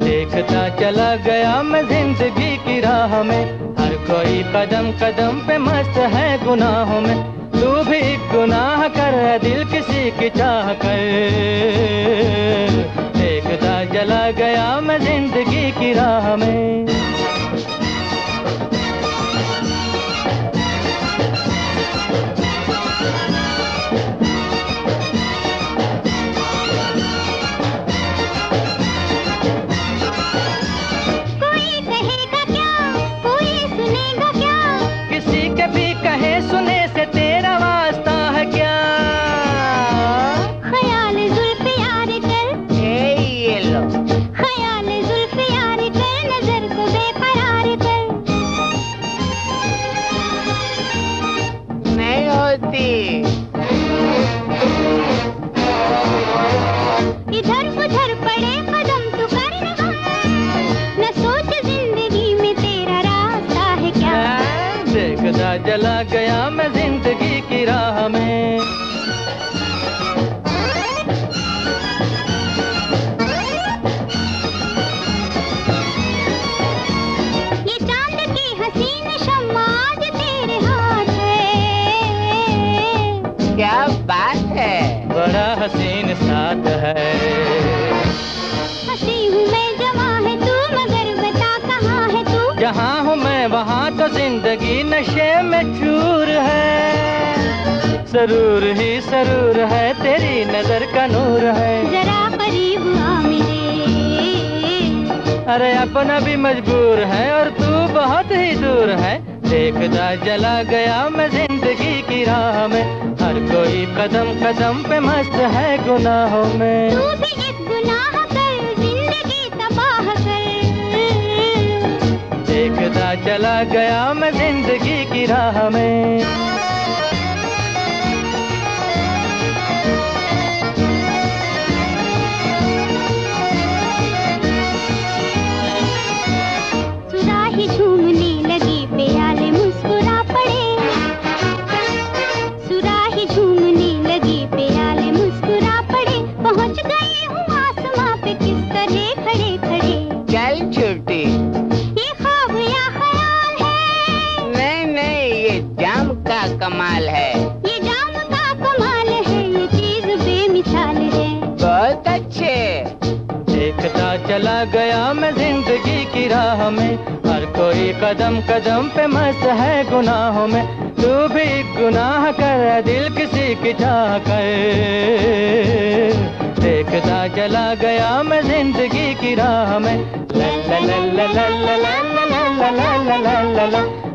देखता चला गया मैं ज़िंदगी की राह में। हर कोई कदम कदम पे मस्त है गुनाहों में। तू भी गुनाह कर, दिल किसी की चाह कर। देखता चला गया ज़िंदगी की राह में। चला गया मैं ज़िंदगी की राह में। ये चाँद की हसीन शम्मा आज तेरे हाथ है क्या बात है? बड़ा हसीन साथ है। हँसी हूँ मैं है तू मगर बता कहाँ है तू? जहाँ हूँ मैं वहाँ तो ज़िंदगी नशे में चूर है। सरूर ही सरूर है तेरी नज़र का नूर है। जरा करीब आ मिले। अरे अपना भी मजबूर है और तू बहुत ही दूर है। देखता चला गया मैं ज़िंदगी की राह में। हर कोई कदम कदम पे मस्त है गुनाहों में। तू भी एक गुनाह कर ज़िंदगी तबाह कर। देखता चला गया मैं ज़िंदगी की राह में। की में हर कोई कदम कदम पे मस्त है गुनाहों में तू भी गुनाह कर दिल किसी की चाह कर देखता चला गया मैं ज़िंदगी की राह में ला ला ला ला ला ला ला ला ला ला ला ला